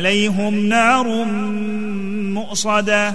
عليهم نار مؤصدة.